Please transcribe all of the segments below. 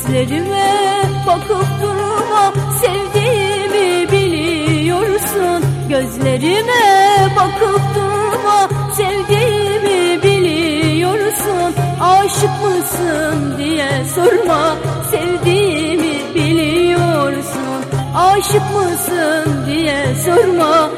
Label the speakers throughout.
Speaker 1: Gözlerime bakıp durma. Sevdiğimi biliyorsun. Gözlerime bakıp durma. Sevdiğimi biliyorsun. Aşık mısın diye sorma. Sevdiğimi biliyorsun. Aşık mısın diye sorma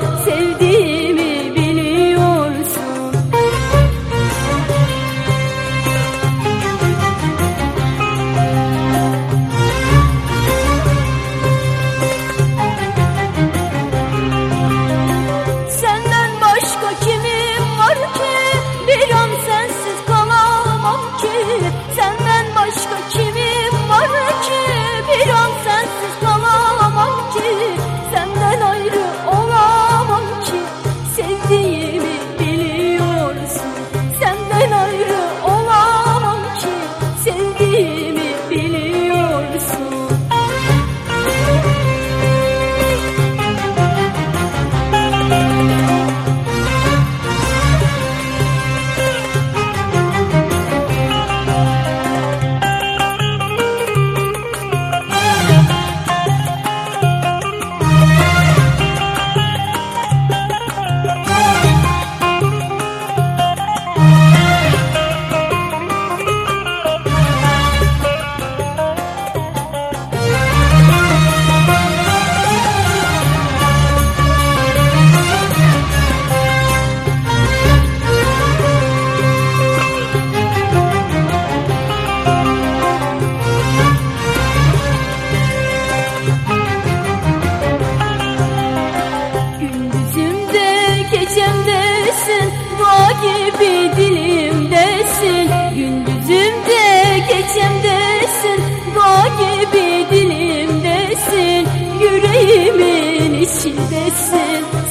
Speaker 1: kalbimin içindesin